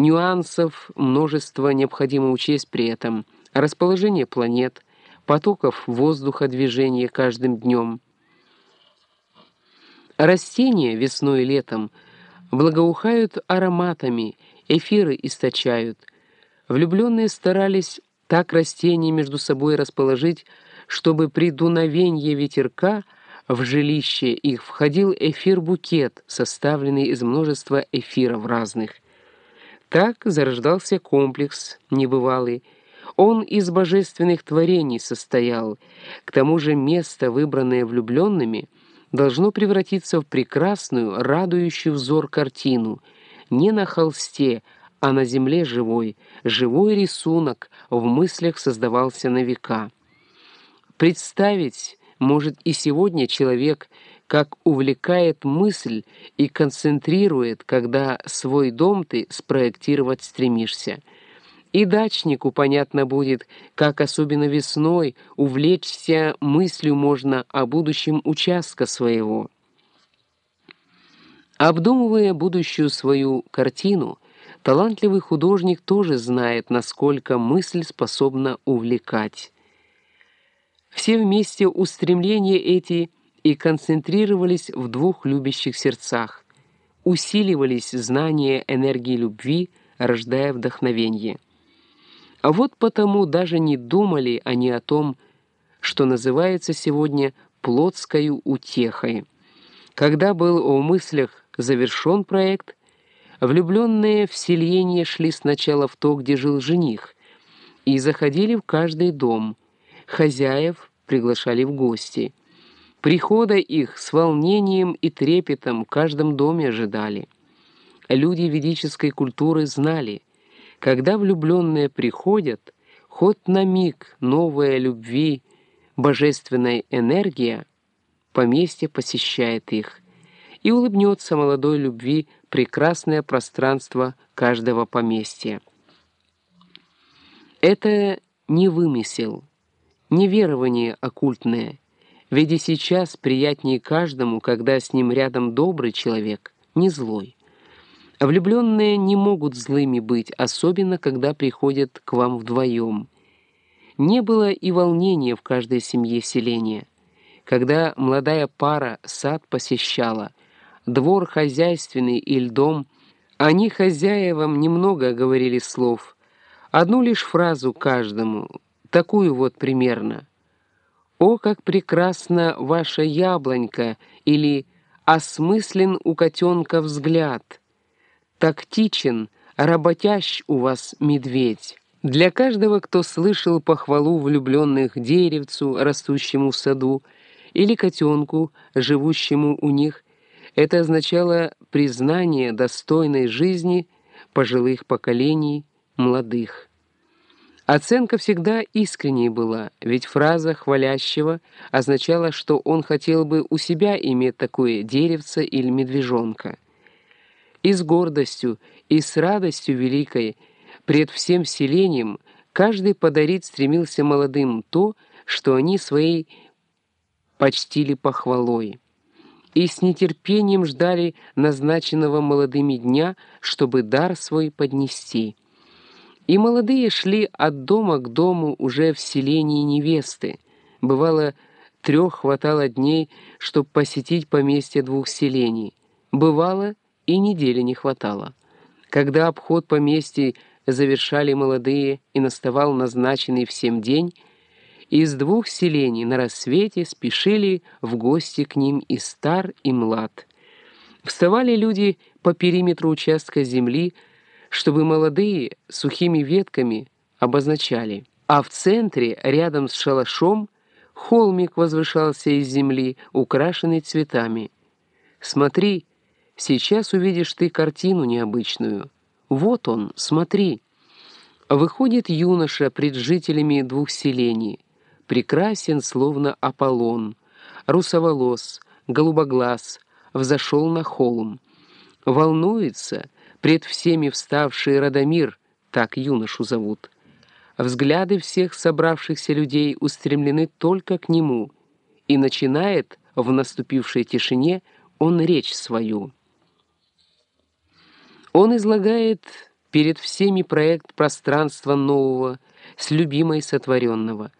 Нюансов множество необходимо учесть при этом. Расположение планет, потоков воздуха движения каждым днем. Растения весной и летом благоухают ароматами, эфиры источают. Влюбленные старались так растения между собой расположить, чтобы при дуновении ветерка в жилище их входил эфир-букет, составленный из множества эфиров разных. Так зарождался комплекс небывалый. Он из божественных творений состоял. К тому же место, выбранное влюбленными, должно превратиться в прекрасную, радующую взор картину, не на холсте, а на земле живой, живой рисунок в мыслях создавался на века. Представить может и сегодня человек, как увлекает мысль и концентрирует, когда свой дом ты спроектировать стремишься. И дачнику понятно будет, как особенно весной увлечься мыслью можно о будущем участка своего. Обдумывая будущую свою картину, Талантливый художник тоже знает, насколько мысль способна увлекать. Все вместе устремления эти и концентрировались в двух любящих сердцах, усиливались знания энергии любви, рождая вдохновение. А вот потому даже не думали они о том, что называется сегодня плотскою утехой. Когда был в мыслях завершен проект, Влюбленные в селение шли сначала в то, где жил жених, и заходили в каждый дом. Хозяев приглашали в гости. Прихода их с волнением и трепетом в каждом доме ожидали. Люди ведической культуры знали, когда влюбленные приходят, хоть на миг новая любви, божественная энергия, поместье посещает их, и улыбнется молодой любви прекрасное пространство каждого поместья. Это не вымысел, не верование оккультное, ведь и сейчас приятнее каждому, когда с ним рядом добрый человек, не злой. Влюбленные не могут злыми быть, особенно когда приходят к вам вдвоем. Не было и волнения в каждой семье селения. Когда молодая пара сад посещала, двор хозяйственный или дом, они хозяевам немного говорили слов, одну лишь фразу каждому, такую вот примерно. «О, как прекрасна ваша яблонька!» или «Осмыслен у котенка взгляд!» «Тактичен, работящ у вас медведь!» Для каждого, кто слышал похвалу влюбленных деревцу, растущему в саду, или котенку, живущему у них, это означало признание достойной жизни пожилых поколений, молодых. Оценка всегда искренней была, ведь фраза хвалящего означала, что он хотел бы у себя иметь такое деревце или медвежонка. И с гордостью, и с радостью великой пред всем селением каждый подарить стремился молодым то, что они своей почтили похвалой и с нетерпением ждали назначенного молодыми дня, чтобы дар свой поднести. И молодые шли от дома к дому уже в селении невесты. Бывало, трех хватало дней, чтобы посетить поместье двух селений. Бывало, и недели не хватало. Когда обход поместья завершали молодые и наставал назначенный всем день, из двух селений на рассвете спешили в гости к ним и стар, и млад. Вставали люди по периметру участка земли, чтобы молодые сухими ветками обозначали. А в центре, рядом с шалашом, холмик возвышался из земли, украшенный цветами. «Смотри, сейчас увидишь ты картину необычную. Вот он, смотри». Выходит юноша пред жителями двух селений — прекрасен, словно Аполлон, русоволос, голубоглаз, взошел на холм. Волнуется пред всеми вставший Радомир, так юношу зовут. Взгляды всех собравшихся людей устремлены только к нему, и начинает в наступившей тишине он речь свою. Он излагает перед всеми проект пространства нового с любимой сотворенного —